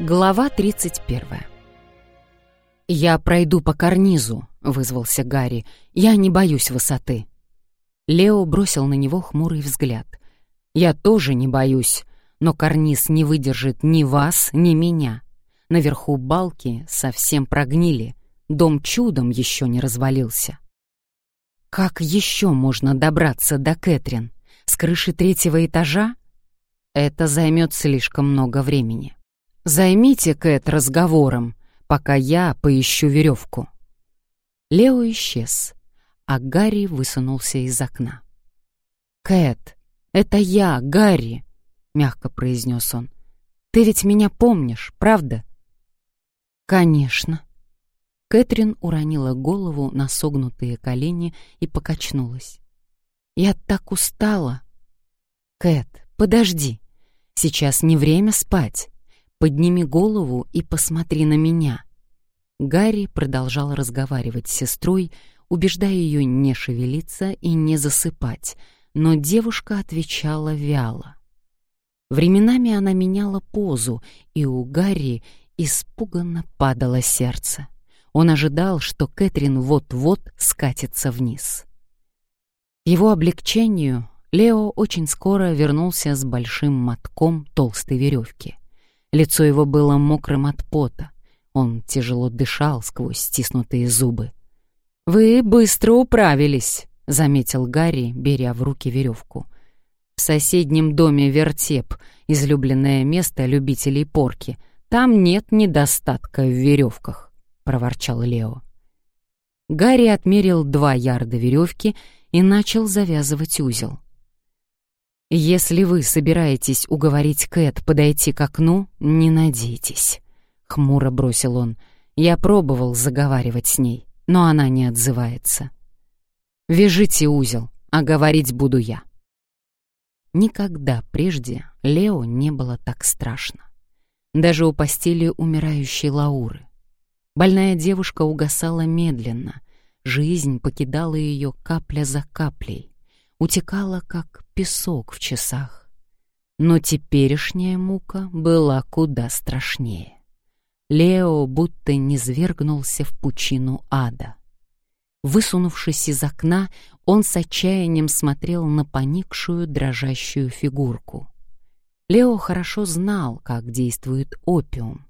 Глава 31. «Я пройду по карнизу», — вызвался Гарри. «Я не боюсь высоты». Лео бросил на него хмурый взгляд. «Я тоже не боюсь, но карниз не выдержит ни вас, ни меня. Наверху балки совсем прогнили, дом чудом еще не развалился». «Как еще можно добраться до Кэтрин? С крыши третьего этажа?» «Это займет слишком много времени». Займите Кэт разговором, пока я поищу веревку. Лео исчез, а Гарри высунулся из окна. «Кэт, это я, Гарри», — мягко произнес он. «Ты ведь меня помнишь, правда?» «Конечно». Кэтрин уронила голову на согнутые колени и покачнулась. «Я так устала». «Кэт, подожди. Сейчас не время спать. Подними голову и посмотри на меня». Гарри продолжал разговаривать с сестрой, убеждая ее не шевелиться и не засыпать, но девушка отвечала вяло. Временами она меняла позу, и у Гарри испуганно падало сердце. Он ожидал, что Кэтрин вот-вот скатится вниз. Его облегчению Лео очень скоро вернулся с большим мотком толстой веревки. Лицо его было мокрым от пота. Он тяжело дышал сквозь стиснутые зубы. «Вы быстро управились», — заметил Гарри, беря в руки веревку. «В соседнем доме вертеп, излюбленное место любителей порки. Там нет недостатка в веревках», — проворчал Лео. Гарри отмерил два ярда веревки и начал завязывать узел. «Если вы собираетесь уговорить Кэт подойти к окну, не надейтесь», — хмуро бросил он. «Я пробовал заговаривать с ней, но она не отзывается. Вяжите узел, а говорить буду я». Никогда прежде Лео не было так страшно. Даже у постели умирающей Лауры. Больная девушка угасала медленно, жизнь покидала ее капля за каплей, утекала, как песок в часах. Но теперешняя мука была куда страшнее. Лео будто низвергнулся в пучину ада. Высунувшись из окна, он с отчаянием смотрел на поникшую дрожащую фигурку. Лео хорошо знал, как действует опиум.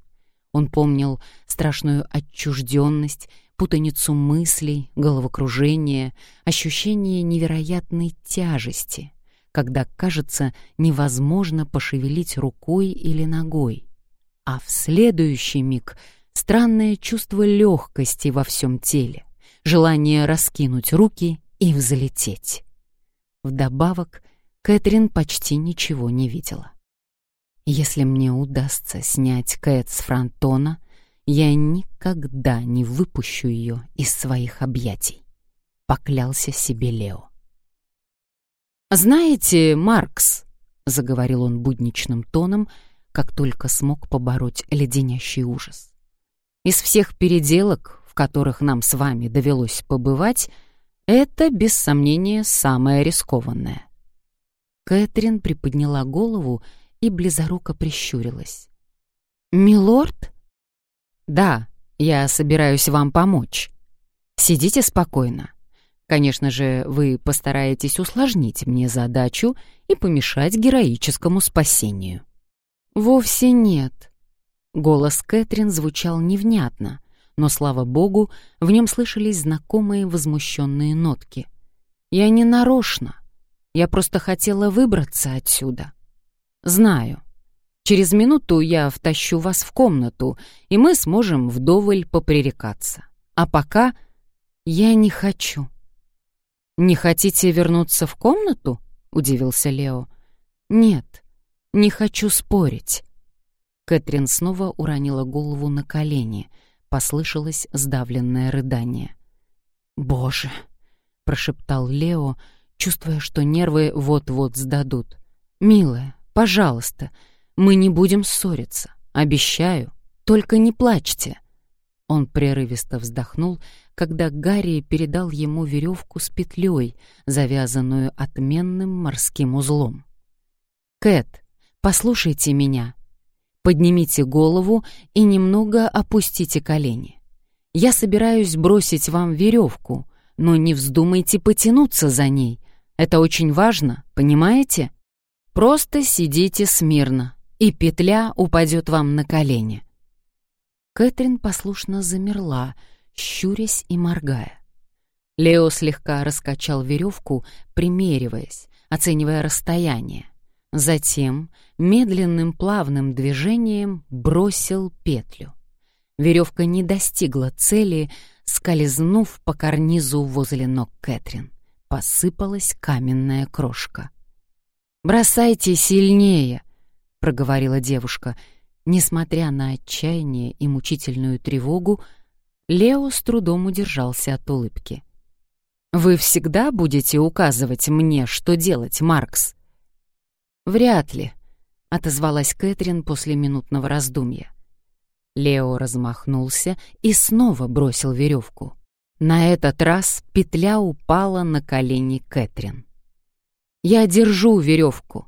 Он помнил страшную отчужденность, путаницу мыслей, головокружение, ощущение невероятной тяжести, когда кажется невозможно пошевелить рукой или ногой, а в следующий миг странное чувство легкости во всем теле, желание раскинуть руки и взлететь. Вдобавок, Кэтрин почти ничего не видела. Если мне удастся снять Кэт с фронтона — я никогда не выпущу ее из своих объятий, поклялся себе Лео. Знаете, Маркс, заговорил он будничным тоном, как только смог побороть леденящий ужас. Из всех переделок, в которых нам с вами довелось побывать, это без сомнения самое рискованное. Кэтрин приподняла голову и близоруко прищурилась. «Милорд?» «Да, я собираюсь вам помочь. Сидите спокойно. Конечно же, вы постараетесь усложнить мне задачу и помешать героическому спасению». «Вовсе нет». Голос Кэтрин звучал невнятно, но, слава богу, в нем слышались знакомые возмущенные нотки. «Я не нарочно. Я просто хотела выбраться отсюда. Знаю, Через минуту я втащу вас в комнату, и мы сможем вдоволь попререкаться. А пока я не хочу». «Не хотите вернуться в комнату?» — удивился Лео. «Нет, не хочу спорить». Кэтрин снова уронила голову на колени. Послышалось сдавленное рыдание. «Боже!» — прошептал Лео, чувствуя, что нервы вот-вот сдадут. «Милая, пожалуйста, мы не будем ссориться, обещаю. Только не плачьте». Он прерывисто вздохнул, когда Гарри передал ему веревку с петлей, завязанную отменным морским узлом. «Кэт, послушайте меня. Поднимите голову и немного опустите колени. Я собираюсь бросить вам веревку, но не вздумайте потянуться за ней. Это очень важно, понимаете? Просто сидите смирно, и петля упадет вам на колени. Кэтрин послушно замерла, щурясь и моргая. Лео слегка раскачал веревку, примериваясь, оценивая расстояние. Затем медленным плавным движением бросил петлю. Веревка не достигла цели, скользнув по карнизу возле ног Кэтрин. Посыпалась каменная крошка. «Бросайте сильнее!» — проговорила девушка. Несмотря на отчаяние и мучительную тревогу, Лео с трудом удержался от улыбки. «Вы всегда будете указывать мне, что делать, Маркс?» «Вряд ли», — отозвалась Кэтрин после минутного раздумья. Лео размахнулся и снова бросил веревку. На этот раз петля упала на колени Кэтрин. «Я держу веревку».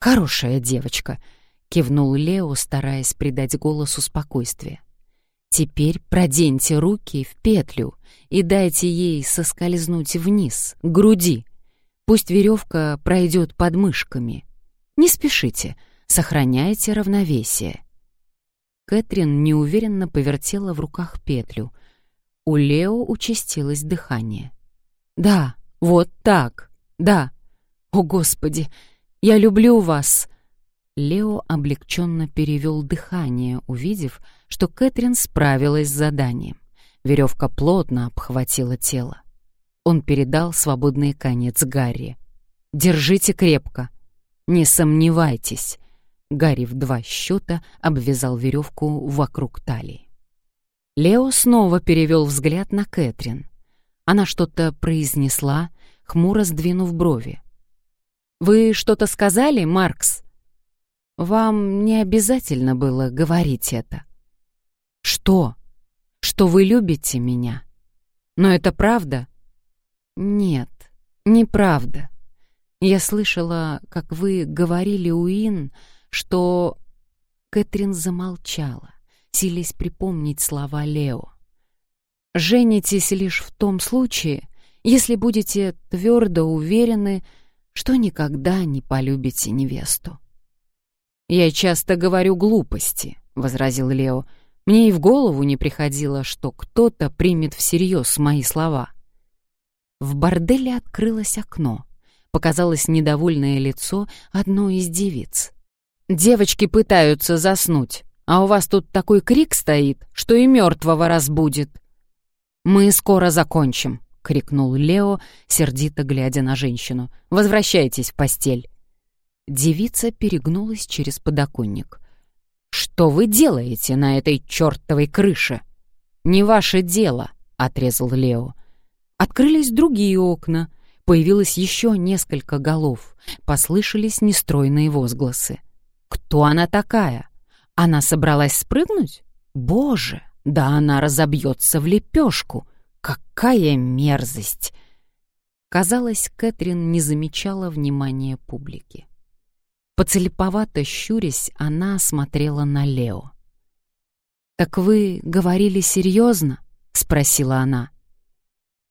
«Хорошая девочка», — кивнул Лео, стараясь придать голосу спокойствие. «Теперь проденьте руки в петлю и дайте ей соскользнуть вниз, к груди. Пусть веревка пройдет под мышками. Не спешите, сохраняйте равновесие». Кэтрин неуверенно повертела в руках петлю. У Лео участилось дыхание. «Да, вот так, да. О, Господи, я люблю вас!» Лео облегченно перевел дыхание, увидев, что Кэтрин справилась с заданием. Веревка плотно обхватила тело. Он передал свободный конец Гарри. «Держите крепко. Не сомневайтесь. Гарри в два счета обвязал веревку вокруг талии. Лео снова перевел взгляд на Кэтрин. Она что-то произнесла, хмуро сдвинув брови. «Вы что-то сказали, Маркс?» «Вам не обязательно было говорить это». «Что? Что вы любите меня? Но это правда?» «Нет, неправда. Я слышала, как вы говорили Уин, что... Кэтрин замолчала, силясь припомнить слова Лео. «Женитесь лишь в том случае, если будете твердо уверены, что никогда не полюбите невесту». «Я часто говорю глупости», — возразил Лео. «Мне и в голову не приходило, что кто-то примет всерьез мои слова». В борделе открылось окно. Показалось недовольное лицо одной из девиц. Девочки пытаются заснуть, а у вас тут такой крик стоит, что и мертвого разбудит. Мы скоро закончим, крикнул Лео, сердито глядя на женщину. Возвращайтесь в постель. Девица перегнулась через подоконник. Что вы делаете на этой чертовой крыше? Не ваше дело, отрезал Лео. Открылись другие окна. Появилось еще несколько голов. Послышались нестройные возгласы. Кто она такая? Она собралась спрыгнуть? Боже, да она разобьется в лепешку. Какая мерзость! Казалось, Кэтрин не замечала внимания публики. Поцелеповато щурясь, она смотрела на Лео. «Так вы говорили серьезно?» — спросила она.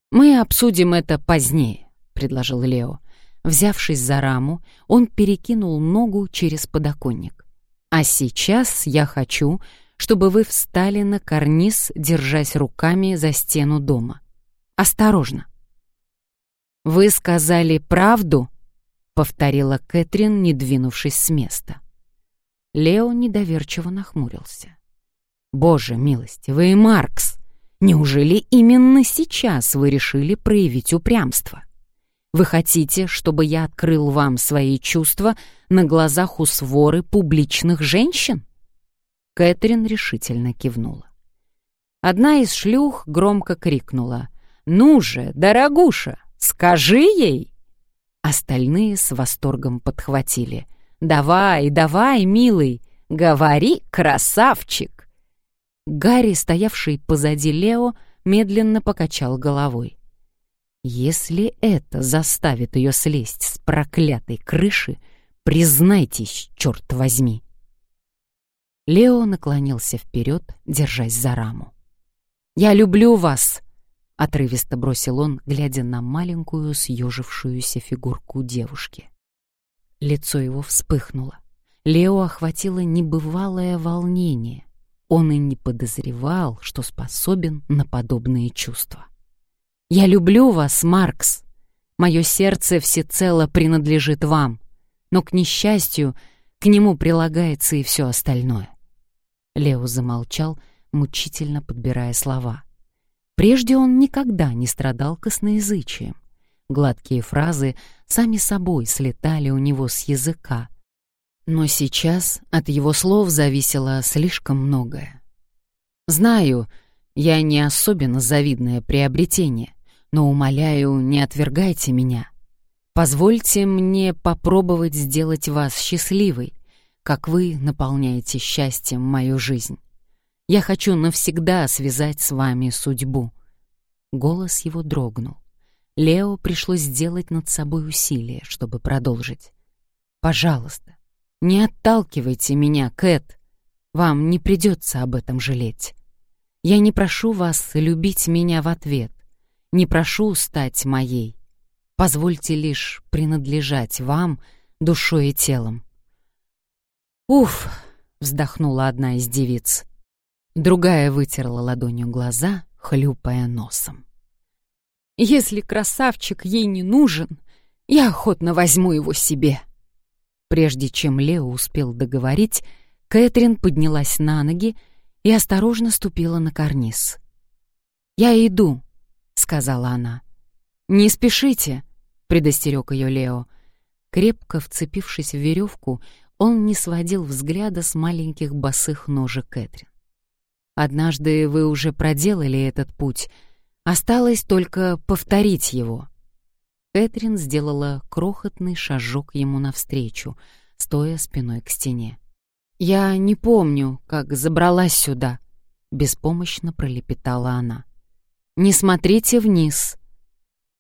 «Мы обсудим это позднее», — предложил Лео. Взявшись за раму, он перекинул ногу через подоконник. «А сейчас я хочу, чтобы вы встали на карниз, держась руками за стену дома. Осторожно!» «Вы сказали правду?» — повторила Кэтрин, не двинувшись с места. Лео недоверчиво нахмурился. «Боже милостивый Маркс! Неужели именно сейчас вы решили проявить упрямство?» Вы хотите, чтобы я открыл вам свои чувства на глазах у своры публичных женщин?» Кэтрин решительно кивнула. Одна из шлюх громко крикнула. «Ну же, дорогуша, скажи ей!» Остальные с восторгом подхватили. «Давай, давай, милый, говори, красавчик!» Гарри, стоявший позади Лео, медленно покачал головой. Если это заставит ее слезть с проклятой крыши, признайтесь, черт возьми. Лео наклонился вперед, держась за раму. «Я люблю вас!» — отрывисто бросил он, глядя на маленькую съежившуюся фигурку девушки. Лицо его вспыхнуло. Лео охватило небывалое волнение. Он и не подозревал, что способен на подобные чувства. «Я люблю вас, Маркс. Мое сердце всецело принадлежит вам, но, к несчастью, к нему прилагается и все остальное». Лео замолчал, мучительно подбирая слова. Прежде он никогда не страдал косноязычием. Гладкие фразы сами собой слетали у него с языка, но сейчас от его слов зависело слишком многое. «Знаю, я не особенно завидное приобретение, но, умоляю, не отвергайте меня. Позвольте мне попробовать сделать вас счастливой, как вы наполняете счастьем мою жизнь. Я хочу навсегда связать с вами судьбу». Голос его дрогнул. Лео пришлось сделать над собой усилие, чтобы продолжить. «Пожалуйста, не отталкивайте меня, Кэт. Вам не придется об этом жалеть. Я не прошу вас любить меня в ответ, не прошу стать моей. Позвольте лишь принадлежать вам душой и телом. «Уф!» — вздохнула одна из девиц. Другая вытерла ладонью глаза, хлюпая носом. «Если красавчик ей не нужен, я охотно возьму его себе». Прежде чем Лео успел договорить, Кэтрин поднялась на ноги и осторожно ступила на карниз. «Я иду», — сказала она. «Не спешите», — предостерег ее Лео. Крепко вцепившись в веревку, он не сводил взгляда с маленьких босых ножек Кэтрин. «Однажды вы уже проделали этот путь. Осталось только повторить его». Кэтрин сделала крохотный шажок ему навстречу, стоя спиной к стене. «Я не помню, как забралась сюда», — беспомощно пролепетала она. «Не смотрите вниз.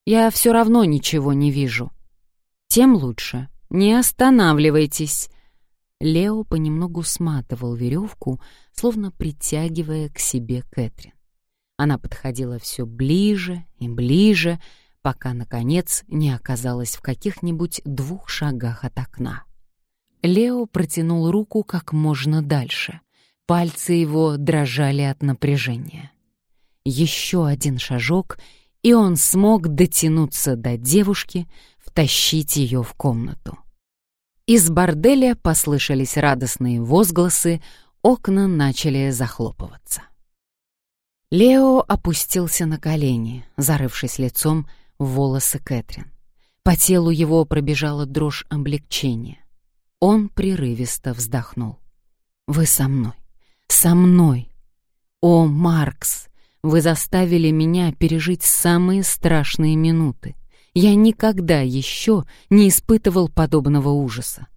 Я все равно ничего не вижу. Тем лучше. Не останавливайтесь». Лео понемногу сматывал веревку, словно притягивая к себе Кэтрин. Она подходила все ближе и ближе, пока, наконец, не оказалась в каких-нибудь двух шагах от окна. Лео протянул руку как можно дальше. Пальцы его дрожали от напряжения. Еще один шажок, и он смог дотянуться до девушки, втащить ее в комнату. Из борделя послышались радостные возгласы, окна начали захлопываться. Лео опустился на колени, зарывшись лицом волосы Кэтрин. По телу его пробежала дрожь облегчения. Он прерывисто вздохнул. «Вы со мной! Со мной! О, Маркс! Вы заставили меня пережить самые страшные минуты. Я никогда еще не испытывал подобного ужаса.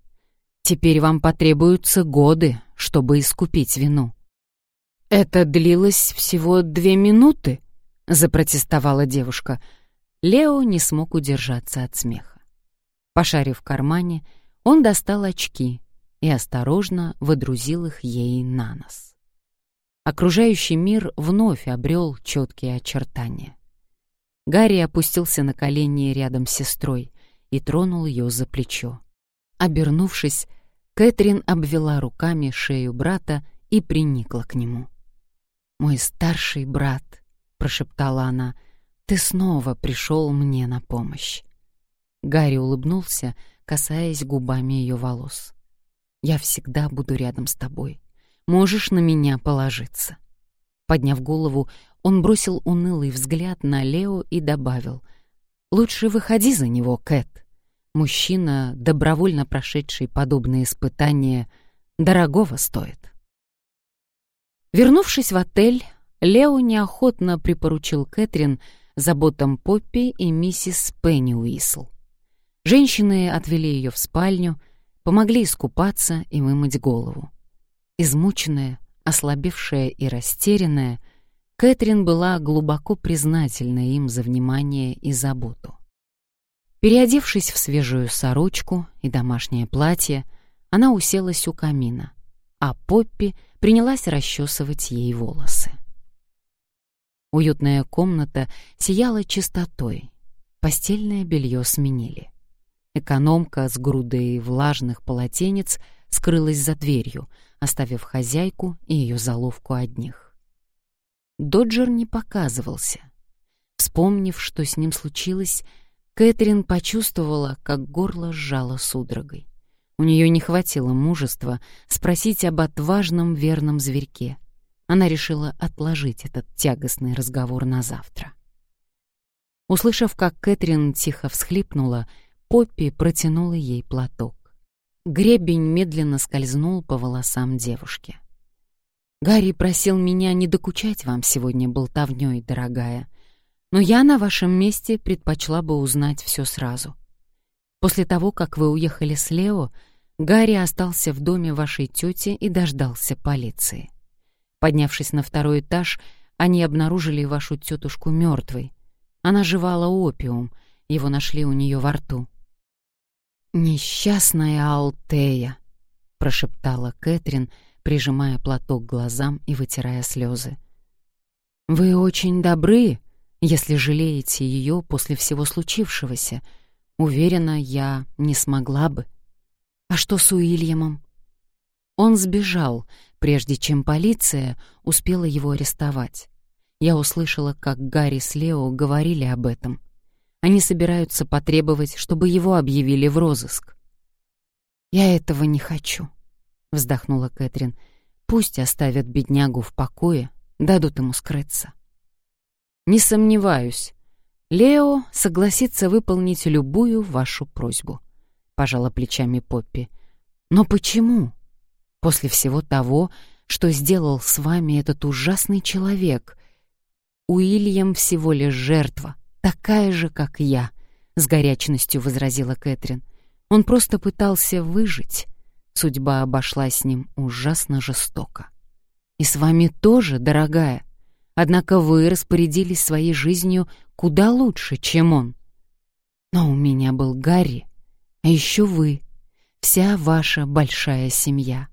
Теперь вам потребуются годы, чтобы искупить вину». «Это длилось всего две минуты?» — запротестовала девушка — Лео не смог удержаться от смеха. Пошарив в кармане, он достал очки и осторожно водрузил их ей на нос. Окружающий мир вновь обрел четкие очертания. Гарри опустился на колени рядом с сестрой и тронул ее за плечо. Обернувшись, Кэтрин обвела руками шею брата и приникла к нему. «Мой старший брат», — прошептала она, — ты снова пришел мне на помощь. Гарри улыбнулся, касаясь губами ее волос. Я всегда буду рядом с тобой. Можешь на меня положиться. Подняв голову, он бросил унылый взгляд на Лео и добавил: "Лучше выходи за него, Кэт. Мужчина, добровольно прошедший подобные испытания, дорогого стоит". Вернувшись в отель, Лео неохотно припоручил Кэтрин заботам Поппи и миссис Пенни Уисл. Женщины отвели ее в спальню, помогли искупаться и вымыть голову. Измученная, ослабевшая и растерянная, Кэтрин была глубоко признательна им за внимание и заботу. Переодевшись в свежую сорочку и домашнее платье, она уселась у камина, а Поппи принялась расчесывать ей волосы. Уютная комната сияла чистотой. Постельное белье сменили. Экономка с грудой влажных полотенец скрылась за дверью, оставив хозяйку и ее заловку одних. Доджер не показывался. Вспомнив, что с ним случилось, Кэтрин почувствовала, как горло сжало судорогой. У нее не хватило мужества спросить об отважном верном зверьке. Она решила отложить этот тягостный разговор на завтра. Услышав, как Кэтрин тихо всхлипнула, Поппи протянула ей платок. Гребень медленно скользнул по волосам девушки. «Гарри просил меня не докучать вам сегодня болтовнёй, дорогая, но я на вашем месте предпочла бы узнать все сразу. После того, как вы уехали с Лео, Гарри остался в доме вашей тети и дождался полиции. Поднявшись на второй этаж, они обнаружили вашу тетушку мертвой. Она жевала опиум, его нашли у нее во рту. «Несчастная Алтея», — прошептала Кэтрин, прижимая платок к глазам и вытирая слезы. «Вы очень добры, если жалеете ее после всего случившегося. Уверена, я не смогла бы. А что с Уильямом?» Он сбежал, прежде чем полиция успела его арестовать. Я услышала, как Гарри с Лео говорили об этом. Они собираются потребовать, чтобы его объявили в розыск. «Я этого не хочу», — вздохнула Кэтрин. «Пусть оставят беднягу в покое, дадут ему скрыться». «Не сомневаюсь. Лео согласится выполнить любую вашу просьбу», — пожала плечами Поппи. «Но почему? После всего того, что сделал с вами этот ужасный человек, Уильям всего лишь жертва, такая же, как я», — с горячностью возразила Кэтрин. «Он просто пытался выжить. Судьба обошлась с ним ужасно жестоко. И с вами тоже, дорогая. Однако вы распорядились своей жизнью куда лучше, чем он. Но у меня был Гарри, а еще вы, вся ваша большая семья».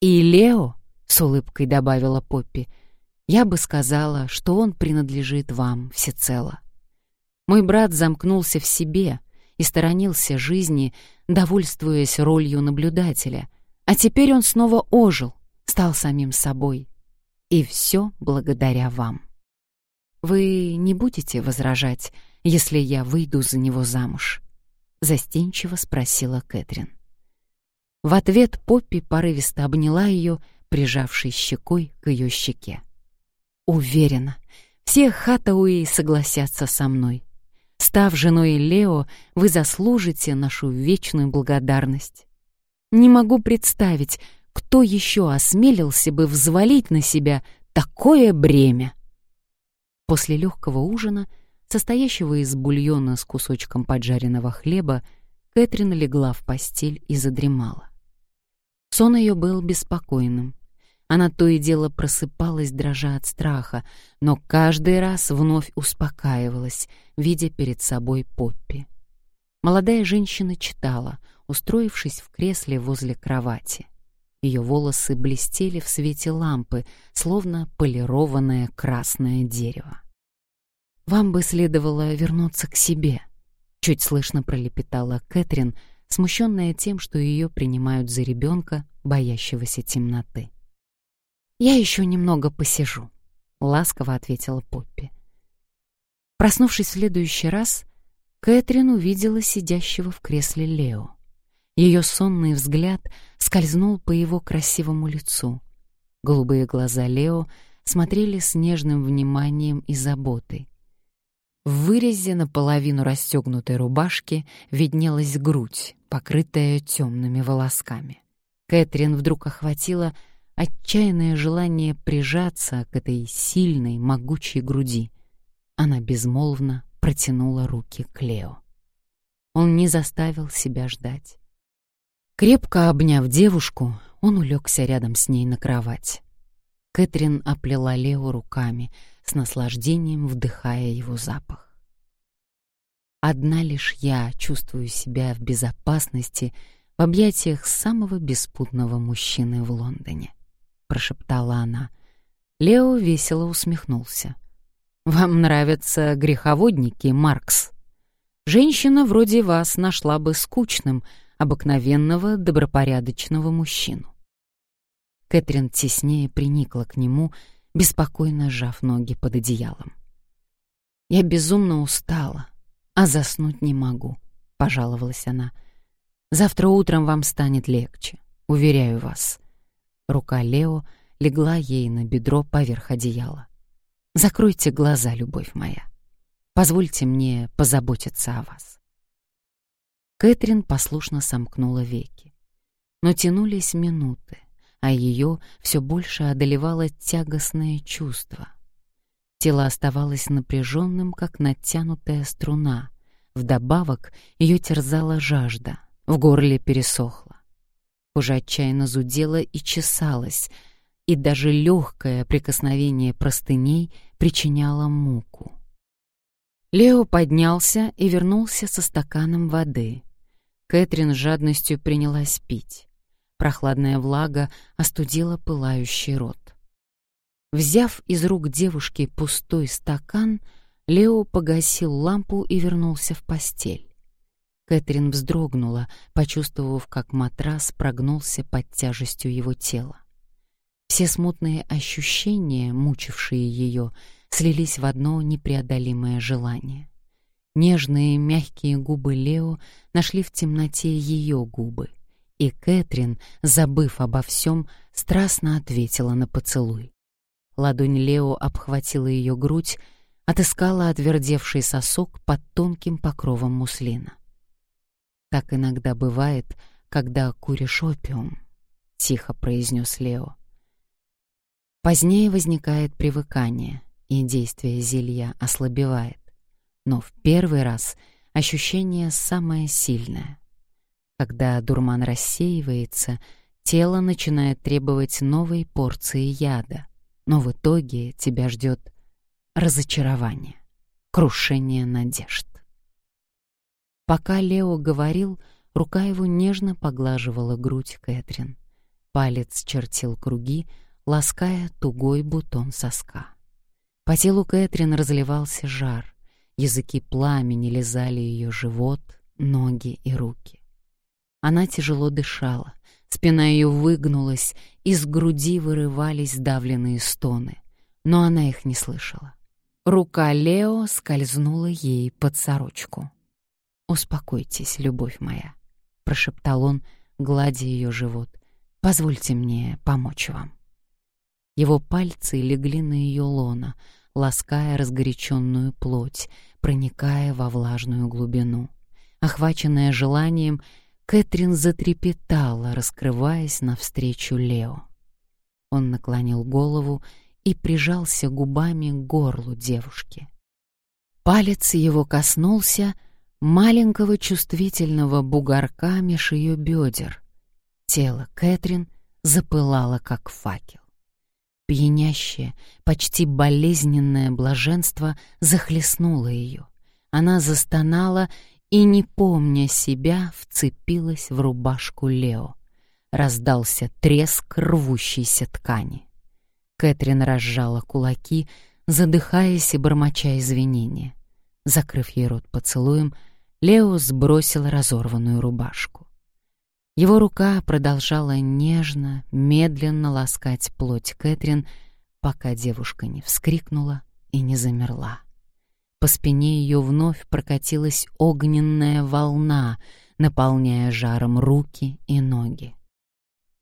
«И Лео», — с улыбкой добавила Поппи, — «я бы сказала, что он принадлежит вам всецело». Мой брат замкнулся в себе и сторонился жизни, довольствуясь ролью наблюдателя, а теперь он снова ожил, стал самим собой. И все благодаря вам. Вы не будете возражать, если я выйду за него замуж? Застенчиво спросила Кэтрин. В ответ Поппи порывисто обняла ее, прижавшись щекой к ее щеке. Уверена, все Хатауи согласятся со мной. Став женой Лео, вы заслужите нашу вечную благодарность. Не могу представить, кто еще осмелился бы взвалить на себя такое бремя. После легкого ужина, состоящего из бульона с кусочком поджаренного хлеба, Кэтрин легла в постель и задремала. Сон ее был беспокойным. Она то и дело просыпалась, дрожа от страха, но каждый раз вновь успокаивалась, видя перед собой Поппи. Молодая женщина читала, устроившись в кресле возле кровати. Ее волосы блестели в свете лампы, словно полированное красное дерево. «Вам бы следовало вернуться к себе», — чуть слышно пролепетала Кэтрин, смущенная тем, что ее принимают за ребенка, боящегося темноты. «Я еще немного посижу», — ласково ответила Поппи. Проснувшись в следующий раз, Кэтрин увидела сидящего в кресле Лео. Ее сонный взгляд скользнул по его красивому лицу. Голубые глаза Лео смотрели с нежным вниманием и заботой. В вырезе наполовину расстегнутой рубашки виднелась грудь, покрытая темными волосками. Кэтрин вдруг охватила отчаянное желание прижаться к этой сильной, могучей груди. Она безмолвно протянула руки к Лео. Он не заставил себя ждать. Крепко обняв девушку, он улегся рядом с ней на кровать. Кэтрин оплела Лео руками, с наслаждением вдыхая его запах. Одна лишь я чувствую себя в безопасности в объятиях самого беспутного мужчины в Лондоне, прошептала она. Лео весело усмехнулся. Вам нравятся греховодники, Маркс? Женщина вроде вас нашла бы скучным обыкновенного добропорядочного мужчину. Кэтрин теснее приникла к нему, беспокойно сжав ноги под одеялом. «Я безумно устала, а заснуть не могу», — пожаловалась она. «Завтра утром вам станет легче, уверяю вас». Рука Лео легла ей на бедро поверх одеяла. «Закройте глаза, любовь моя. Позвольте мне позаботиться о вас». Кэтрин послушно сомкнула веки. Но тянулись минуты, а ее все больше одолевало тягостное чувство. Тело оставалось напряженным, как натянутая струна. Вдобавок ее терзала жажда, в горле пересохло. Кожа отчаянно зудела и чесалась, и даже легкое прикосновение простыней причиняло муку. Лео поднялся и вернулся со стаканом воды. Кэтрин с жадностью принялась пить. Прохладная влага остудила пылающий рот. Взяв из рук девушки пустой стакан, Лео погасил лампу и вернулся в постель. Кэтрин вздрогнула, почувствовав, как матрас прогнулся под тяжестью его тела. Все смутные ощущения, мучившие ее, слились в одно непреодолимое желание. Нежные мягкие губы Лео нашли в темноте ее губы — и Кэтрин, забыв обо всем, страстно ответила на поцелуй. Ладонь Лео обхватила ее грудь, отыскала отвердевший сосок под тонким покровом муслина. «Так иногда бывает, когда куришь опиум», — тихо произнес Лео. Позднее возникает привыкание, и действие зелья ослабевает. Но в первый раз ощущение самое сильное. Когда дурман рассеивается, тело начинает требовать новой порции яда, но в итоге тебя ждет разочарование, крушение надежд. Пока Лео говорил, рука его нежно поглаживала грудь Кэтрин. Палец чертил круги, лаская тугой бутон соска. По телу Кэтрин разливался жар, языки пламени лизали ее живот, ноги и руки. Она тяжело дышала, спина ее выгнулась, из груди вырывались сдавленные стоны, но она их не слышала. Рука Лео скользнула ей под сорочку. «Успокойтесь, любовь моя», — прошептал он, гладя ее живот. «Позвольте мне помочь вам». Его пальцы легли на ее лона, лаская разгоряченную плоть, проникая во влажную глубину. Охваченная желанием, Кэтрин затрепетала, раскрываясь навстречу Лео. Он наклонил голову и прижался губами к горлу девушки. Палец его коснулся маленького чувствительного бугорка меж ее бедер. Тело Кэтрин запылало, как факел. Пьянящее, почти болезненное блаженство захлестнуло ее. Она застонала и, не помня себя, вцепилась в рубашку Лео. Раздался треск рвущейся ткани. Кэтрин разжала кулаки, задыхаясь и бормоча извинения. Закрыв ей рот поцелуем, Лео сбросил разорванную рубашку. Его рука продолжала нежно, медленно ласкать плоть Кэтрин, пока девушка не вскрикнула и не замерла. По спине ее вновь прокатилась огненная волна, наполняя жаром руки и ноги.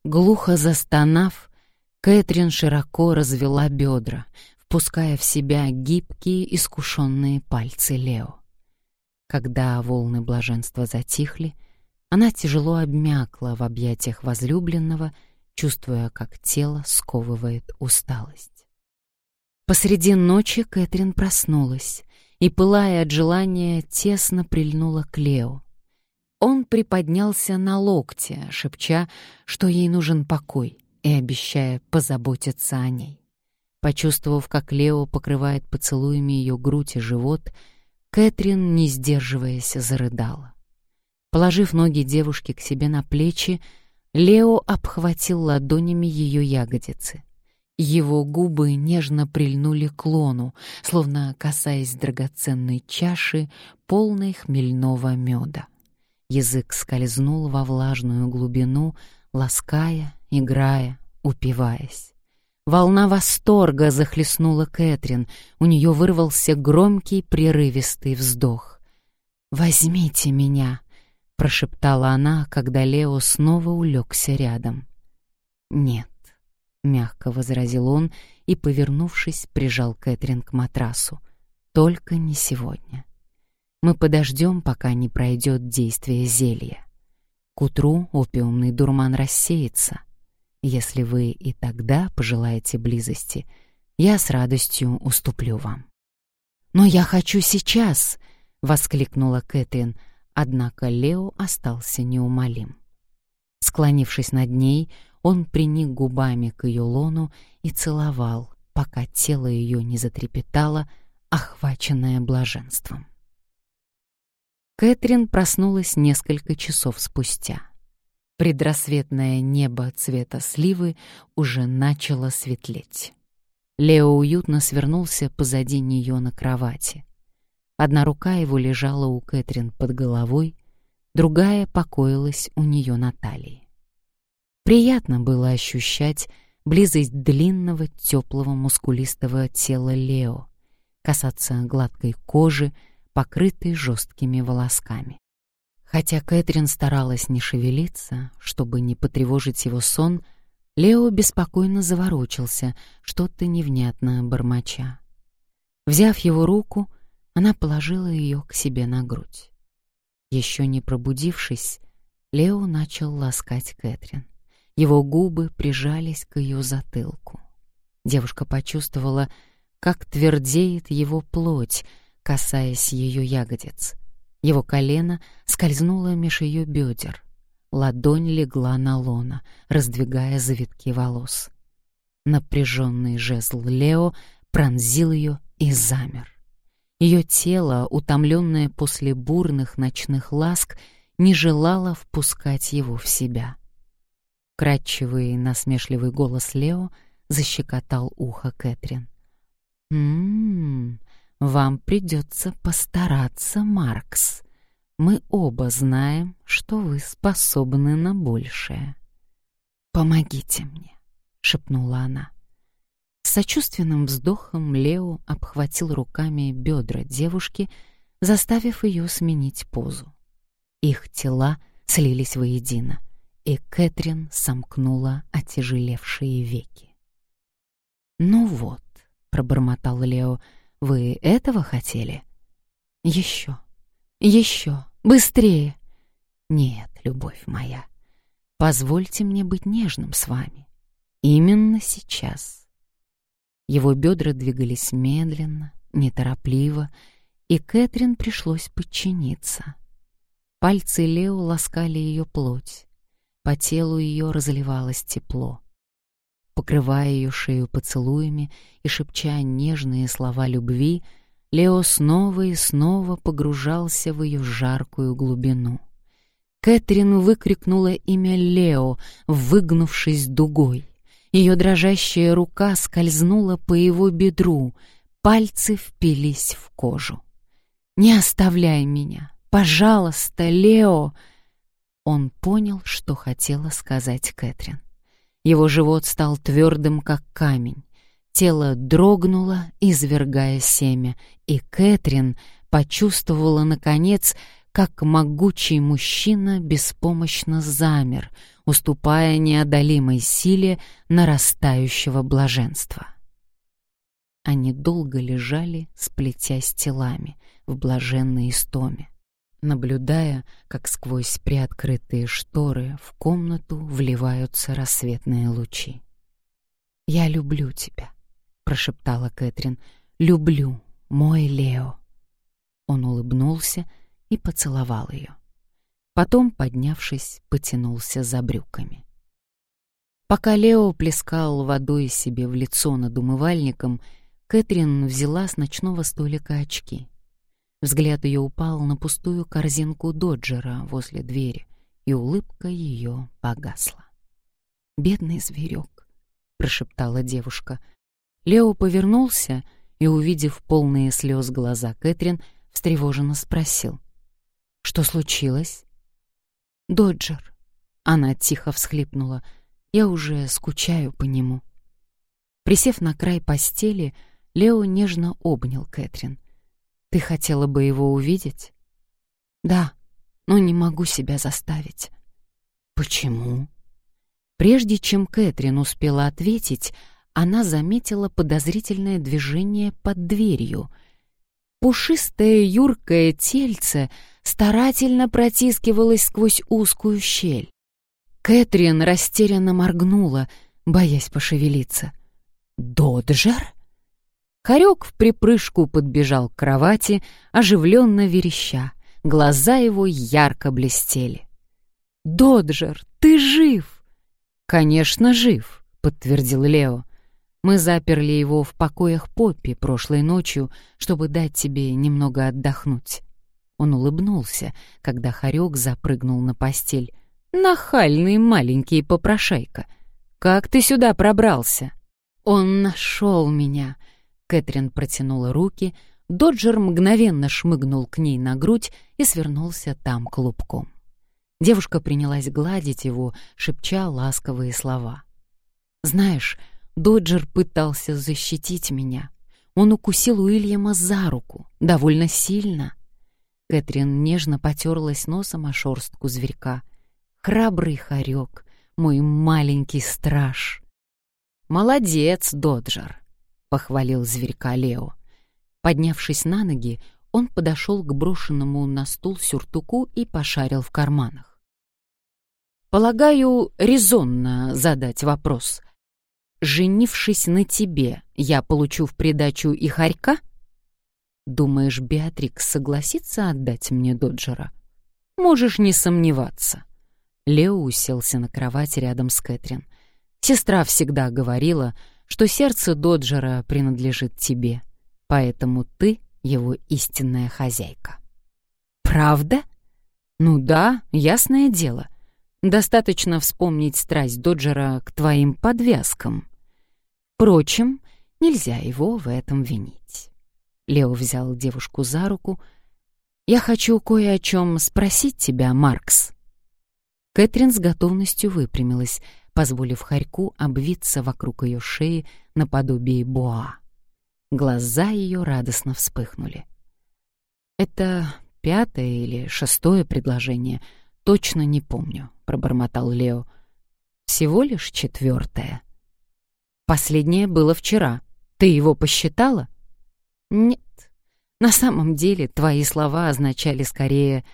Глухо застонав, Кэтрин широко развела бедра, впуская в себя гибкие искушенные пальцы Лео. Когда волны блаженства затихли, она тяжело обмякла в объятиях возлюбленного, чувствуя, как тело сковывает усталость. Посреди ночи Кэтрин проснулась и, пылая от желания, тесно прильнула к Лео. Он приподнялся на локте, шепча, что ей нужен покой, и обещая позаботиться о ней. Почувствовав, как Лео покрывает поцелуями ее грудь и живот, Кэтрин, не сдерживаясь, зарыдала. Положив ноги девушки к себе на плечи, Лео обхватил ладонями ее ягодицы. Его губы нежно прильнули к лону, словно касаясь драгоценной чаши, полной хмельного меда. Язык скользнул во влажную глубину, лаская, играя, упиваясь. Волна восторга захлестнула Кэтрин, у нее вырвался громкий прерывистый вздох. «Возьмите меня!» — прошептала она, когда Лео снова улегся рядом. «Нет», — мягко возразил он и, повернувшись, прижал Кэтрин к матрасу. «Только не сегодня. Мы подождем, пока не пройдет действие зелья. К утру опиумный дурман рассеется. Если вы и тогда пожелаете близости, я с радостью уступлю вам». «Но я хочу сейчас!» — воскликнула Кэтрин, однако Лео остался неумолим. Склонившись над ней, он приник губами к ее лону и целовал, пока тело ее не затрепетало, охваченное блаженством. Кэтрин проснулась несколько часов спустя. Предрассветное небо цвета сливы уже начало светлеть. Лео уютно свернулся позади нее на кровати. Одна рука его лежала у Кэтрин под головой, другая покоилась у нее на талии. Приятно было ощущать близость длинного, теплого, мускулистого тела Лео, касаться гладкой кожи, покрытой жесткими волосками. Хотя Кэтрин старалась не шевелиться, чтобы не потревожить его сон, Лео беспокойно заворочился, что-то невнятно бормоча. Взяв его руку, она положила ее к себе на грудь. Еще не пробудившись, Лео начал ласкать Кэтрин. Его губы прижались к ее затылку. Девушка почувствовала, как твердеет его плоть, касаясь ее ягодиц. Его колено скользнуло меж ее бедер. Ладонь легла на лона, раздвигая завитки волос. Напряженный жезл Лео пронзил ее и замер. Ее тело, утомленное после бурных ночных ласк, не желало впускать его в себя. Кратчевый насмешливый голос Лео защекотал ухо Кэтрин. «М-м-м, вам придется постараться, Маркс. Мы оба знаем, что вы способны на большее. Помогите мне, шепнула она. Сочувственным вздохом Лео обхватил руками бедра девушки, заставив ее сменить позу. Их тела слились воедино, и Кэтрин сомкнула отяжелевшие веки. «Ну вот», — пробормотал Лео, — вы этого хотели? Еще, еще, быстрее. Нет, любовь моя, позвольте мне быть нежным с вами. Именно сейчас. Его бедра двигались медленно, неторопливо, и Кэтрин пришлось подчиниться. Пальцы Лео ласкали ее плоть. По телу ее разливалось тепло покрывая ее шею поцелуями и шепча нежные слова любви, Лео снова и снова погружался в ее жаркую глубину. Кэтрин выкрикнула имя Лео, выгнувшись дугой. Ее дрожащая рука скользнула по его бедру, пальцы впились в кожу. «Не оставляй меня! Пожалуйста, Лео!» Он понял, что хотела сказать Кэтрин. Его живот стал твердым, как камень. Тело дрогнуло, извергая семя, и Кэтрин почувствовала, наконец, как могучий мужчина беспомощно замер, уступая неодолимой силе нарастающего блаженства. Они долго лежали, сплетясь телами, в блаженной истоме наблюдая, как сквозь приоткрытые шторы в комнату вливаются рассветные лучи. «Я люблю тебя», — прошептала Кэтрин. «Люблю, мой Лео». Он улыбнулся и поцеловал ее. Потом, поднявшись, потянулся за брюками. Пока Лео плескал водой себе в лицо над умывальником, Кэтрин взяла с ночного столика очки — Взгляд ее упал на пустую корзинку доджера возле двери, и улыбка ее погасла. «Бедный зверек», — прошептала девушка. Лео повернулся и, увидев полные слез глаза Кэтрин, встревоженно спросил. «Что случилось?» «Доджер», — она тихо всхлипнула. «Я уже скучаю по нему». Присев на край постели, Лео нежно обнял Кэтрин. Ты хотела бы его увидеть? Да, но не могу себя заставить. Почему? Прежде чем Кэтрин успела ответить, она заметила подозрительное движение под дверью. Пушистое юркое тельце старательно протискивалось сквозь узкую щель. Кэтрин растерянно моргнула, боясь пошевелиться. «Доджер?» Хорек в припрыжку подбежал к кровати, оживленно вереща. Глаза его ярко блестели. «Доджер, ты жив!» «Конечно, жив», — подтвердил Лео. «Мы заперли его в покоях Поппи прошлой ночью, чтобы дать тебе немного отдохнуть». Он улыбнулся, когда Хорек запрыгнул на постель. «Нахальный маленький попрошайка! Как ты сюда пробрался?» «Он нашел меня!» Кэтрин протянула руки, Доджер мгновенно шмыгнул к ней на грудь и свернулся там клубком. Девушка принялась гладить его, шепча ласковые слова. «Знаешь, Доджер пытался защитить меня. Он укусил Уильяма за руку, довольно сильно». Кэтрин нежно потерлась носом о шорстку зверька. «Храбрый хорек, мой маленький страж». «Молодец, Доджер похвалил зверька Лео. Поднявшись на ноги, он подошел к брошенному на стул сюртуку и пошарил в карманах. «Полагаю, резонно задать вопрос. Женившись на тебе, я получу в придачу и хорька? Думаешь, Беатрикс согласится отдать мне Доджера? Можешь не сомневаться». Лео уселся на кровать рядом с Кэтрин. Сестра всегда говорила, что сердце Доджера принадлежит тебе, поэтому ты его истинная хозяйка. Правда? Ну да, ясное дело. Достаточно вспомнить страсть Доджера к твоим подвязкам. Впрочем, нельзя его в этом винить. Лео взял девушку за руку. «Я хочу кое о чем спросить тебя, Маркс». Кэтрин с готовностью выпрямилась — позволив хорьку обвиться вокруг ее шеи наподобие боа. Глаза ее радостно вспыхнули. «Это пятое или шестое предложение, точно не помню», — пробормотал Лео. «Всего лишь четвертое». «Последнее было вчера. Ты его посчитала?» «Нет. На самом деле твои слова означали скорее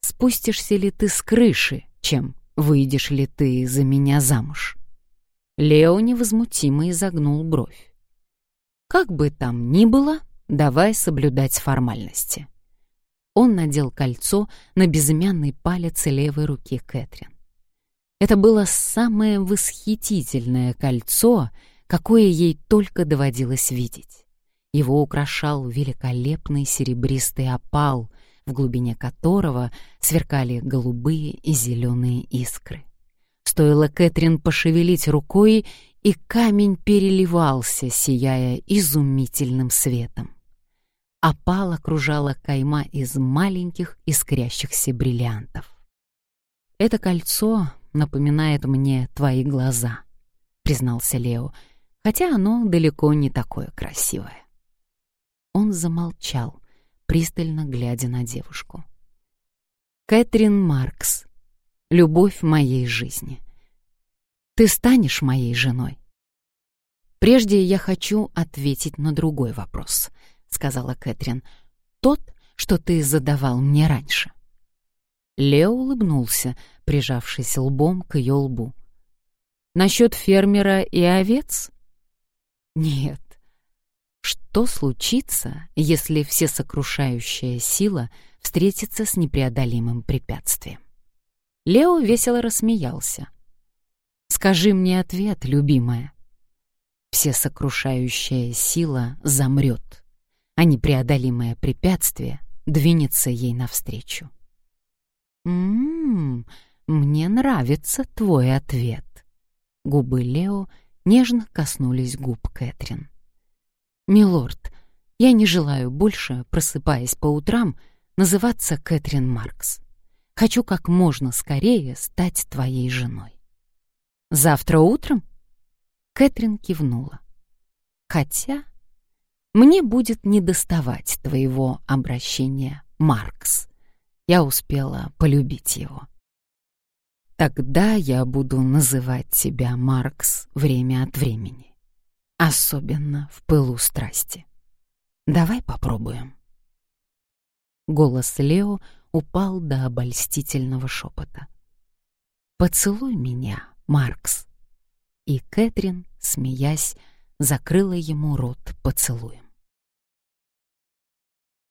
«спустишься ли ты с крыши», чем выйдешь ли ты за меня замуж?» Лео невозмутимо изогнул бровь. «Как бы там ни было, давай соблюдать формальности». Он надел кольцо на безымянный палец левой руки Кэтрин. Это было самое восхитительное кольцо, какое ей только доводилось видеть. Его украшал великолепный серебристый опал — в глубине которого сверкали голубые и зеленые искры. Стоило Кэтрин пошевелить рукой, и камень переливался, сияя изумительным светом. Опал окружала кайма из маленьких искрящихся бриллиантов. «Это кольцо напоминает мне твои глаза», — признался Лео, хотя оно далеко не такое красивое. Он замолчал, пристально глядя на девушку. «Кэтрин Маркс, любовь моей жизни. Ты станешь моей женой?» «Прежде я хочу ответить на другой вопрос», — сказала Кэтрин. «Тот, что ты задавал мне раньше». Лео улыбнулся, прижавшись лбом к ее лбу. «Насчет фермера и овец?» «Нет, что случится, если всесокрушающая сила встретится с непреодолимым препятствием? Лео весело рассмеялся. «Скажи мне ответ, любимая. Всесокрушающая сила замрет, а непреодолимое препятствие двинется ей навстречу. «М-м, мне нравится твой ответ». Губы Лео нежно коснулись губ Кэтрин. «Милорд, я не желаю больше, просыпаясь по утрам, называться Кэтрин Маркс. Хочу как можно скорее стать твоей женой». «Завтра утром?» Кэтрин кивнула. «Хотя мне будет недоставать твоего обращения, Маркс. Я успела полюбить его. Тогда я буду называть тебя Маркс время от времени, особенно в пылу страсти. Давай попробуем. Голос Лео упал до обольстительного шепота. «Поцелуй меня, Маркс!» И Кэтрин, смеясь, закрыла ему рот поцелуем.